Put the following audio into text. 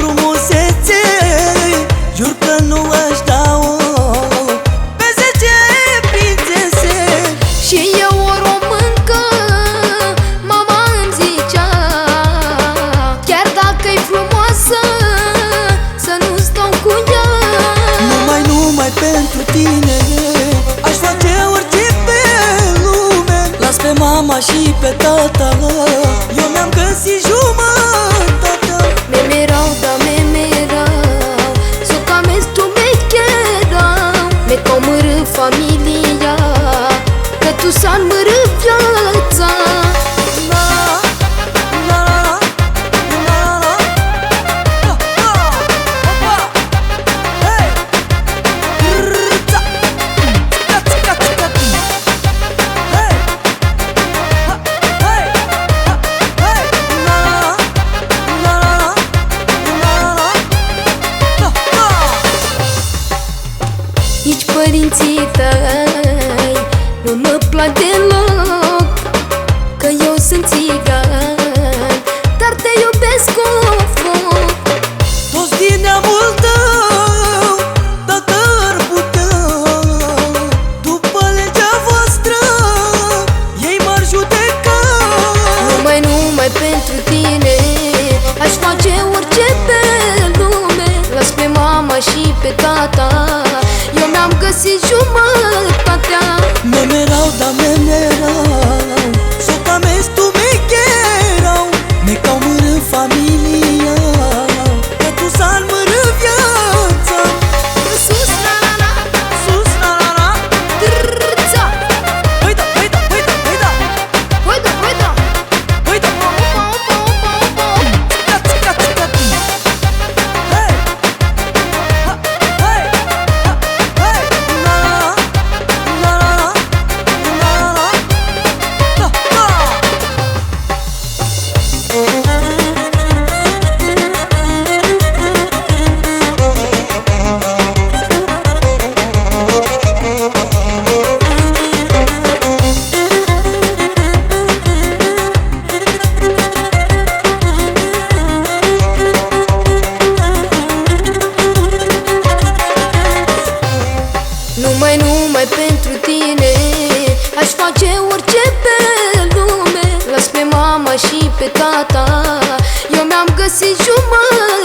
frumusețe Jur că nu aș da-o Pe zece prințese Și eu o româncă Mama îmi zicea Chiar dacă-i frumoasă Să nu stau cu ea. Numai, numai pentru tine Aș face orice pe lume Las pe mama și pe tata. Susan bırı lua deloc Că eu sunt țigan Dar te iubesc cu foc. Toți din neamul tău Dacă ar putea După legea voastră Ei m-ar judeca. Numai, numai pentru tine Aș face orice pe lume. Las pe mama și pe tata Eu mi-am găsit jumătate. face orice pe lume. Las pe mama și pe tata. Eu mi-am găsit jumătate